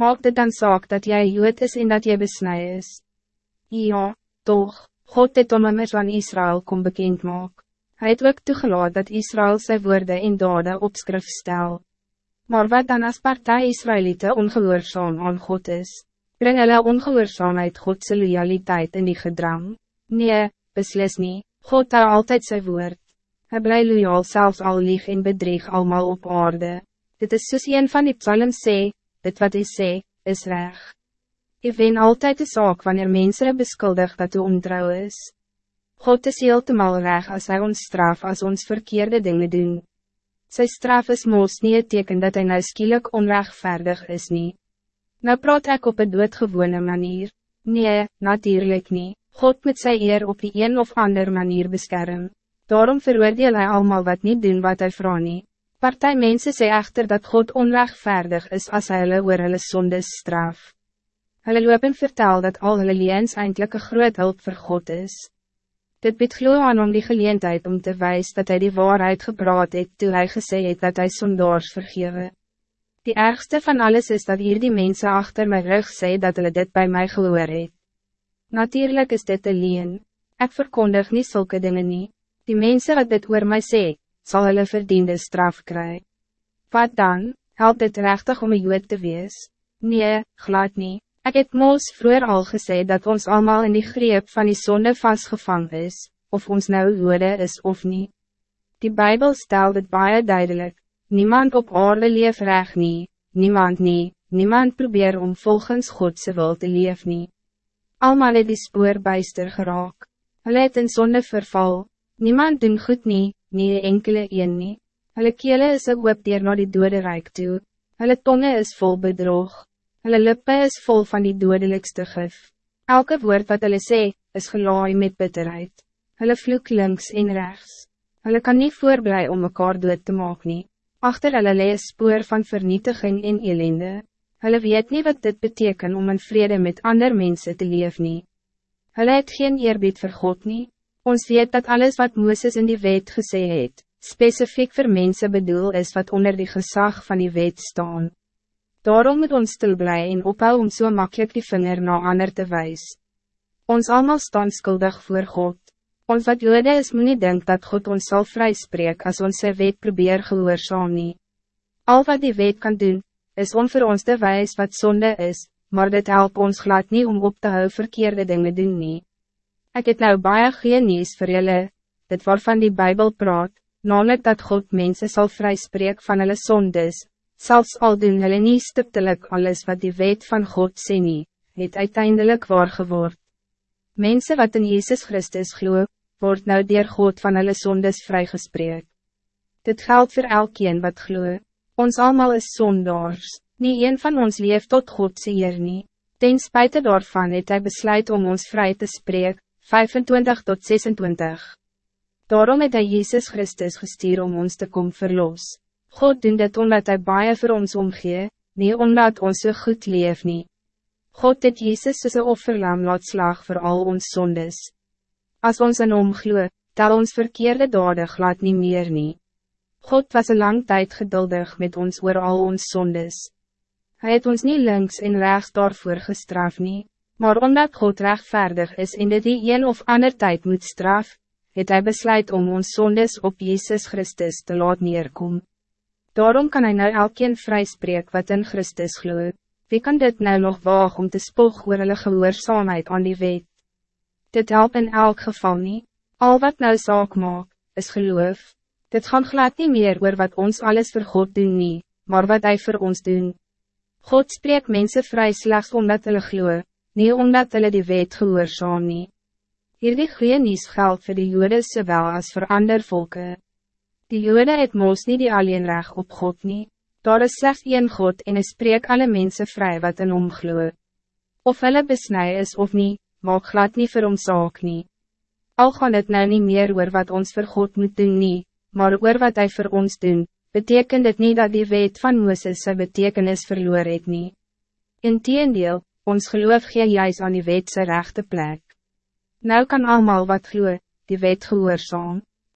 Maak dit dan saak dat jij Jood is en dat jy besnij is. Ja, toch, God het om immers van Israël kom bekend maak. Hij het ook toegelaat dat Israël zijn woorden in dade opskrif stel. Maar wat dan als partij Israëlieten ongehoorzaam aan God is? Bring hulle ongehoorzaamheid Godse loyaliteit in die gedrang? Nee, beslis niet. God hou altijd zijn woord. Hij blij loyaal zelfs al lieg en bedrieg allemaal op aarde. Dit is soos een van die psalms sê, dit wat hij sê, is reg. Ik wen altijd de zaak wanneer mensen beschuldig dat u ontrouw is. God is heeltemal reg als hij ons straf als ons verkeerde dingen doen. Sy straf is moos nie een teken dat hij nou skielik onrechtvaardig is nie. Nou praat ik op een doodgewone manier. Nee, natuurlijk niet. God moet sy eer op die een of ander manier beschermen. Daarom veroordeel hij allemaal wat niet doen wat hij vraagt nie. Partij mensen sê echter dat God onrechtvaardig is als hy hulle oor hulle sondes straf. Hulle loop en vertel dat al hulle leens eindelijk een groot hulp voor God is. Dit biedt glo aan om die geleentheid om te wijzen dat hij die waarheid gepraat het toe hy gesê het dat hij sondaars vergewe. Die ergste van alles is dat hier die mensen achter my rug sê dat hulle dit bij mij gehoor het. Natuurlijk is dit een leen. Ek verkondig nie sulke dinge nie. Die mensen wat dit oor my sê, sal hulle verdiende straf kry. Wat dan, help dit rechtig om een jood te wees? Nee, glad niet. Ik heb Moos vroeger al gezegd dat ons allemaal in die greep van die zonde vastgevangen is, of ons nou woede is of niet. Die Bijbel stelt het baie duidelijk. Niemand op aarde leef recht nie, niemand nie, niemand probeer om volgens Godse wil te leef nie. Almal het die spoor bijster geraak. Hulle het in zonde verval, niemand doen goed nie, nie enkele een nie. Hulle kele is een hoop dier na die dode rijk toe, hulle tonge is vol bedrog. Hulle lippe is vol van die dodelijkste gif. Elke woord wat hulle sê, is gelaai met bitterheid. Hulle vloek links en rechts. Hulle kan niet voorblij om mekaar dood te maak nie. Achter hulle lees spoor van vernietiging en ellende. Hulle weet niet wat dit betekent om in vrede met ander mensen te leven nie. Hulle het geen eerbied vir God nie. Ons weet dat alles wat Mooses in die wet gesê het, specifiek voor mensen bedoel is wat onder die gezag van die wet staan. Daarom moet ons stil blij en ophou om so makkelijk die vinger na ander te wijs. Ons allemaal staan skuldig voor God. Ons wat jode is moet nie denk dat God ons zal vrijspreek als ons sy wet probeer gehoorzaam nie. Al wat die wet kan doen, is om voor ons te wijs wat zonde is, maar dit help ons glad niet om op te hou verkeerde dingen doen nie. Ek het nou baie geen nieuws vir julle, dit waarvan die Bijbel praat, namelijk dat God mensen zal vrijspreek van hulle zondes, Zelfs al doen hulle nie stiptelik alles wat die wet van God sê nie, het uiteindelik waar geword. Mensen wat in Jezus Christus glo, word nou dier God van hulle sondes vrygespreek. Dit geldt voor elkeen wat glo. Ons allemaal is zondaars, nie een van ons leeft tot God sê eer nie. Ten spijte daarvan het hy besluit om ons vrij te spreken, 25 tot 26. Daarom het hy Jezus Christus gestuur om ons te kom verlos. God doen dit omdat hij baie vir ons omgee, nie omdat ons so goed leef nie. God het Jezus soos een offerlam laat slag voor al ons zondes. Als ons in omgloe, tel ons verkeerde dade glad nie meer nie. God was een lang tijd geduldig met ons oor al ons zondes. Hij het ons niet links en rechts daarvoor gestraf nie, maar omdat God rechtvaardig is en dit die een of ander tijd moet straf, het hij besluit om ons zondes op Jezus Christus te laat neerkomen. Daarom kan hij nou elkeen vrijspreek wat in Christus gloeit. Wie kan dit nou nog waag om te spog oor hulle gehoorzaamheid aan die wet? Dit help in elk geval niet. Al wat nou zaak maak, is geloof. Dit gaan glad niet meer oor wat ons alles voor God doen nie, maar wat hij voor ons doen. God spreekt mensen vrij slechts omdat hulle gloe, niet omdat hulle die wet gehoorzaam nie. Hierdie goeie nies geld vir die jode sowel as vir ander volken. Die jode het moos nie die alleenreg op God nie. Daar is slechts één God en hy spreek alle mensen vrij wat in omgloe. Of hulle besnij is of niet, maak glad nie vir hom saak nie. Al gaan het nou niet meer oor wat ons voor God moet doen nie, maar oor wat hij voor ons doen, betekent het niet dat die wet van Mooses sy betekenis verloor het nie. Inteendeel, ons geloof gee juist aan die wet sy rechte plek. Nou kan allemaal wat gloe, die wet gehoorzaam.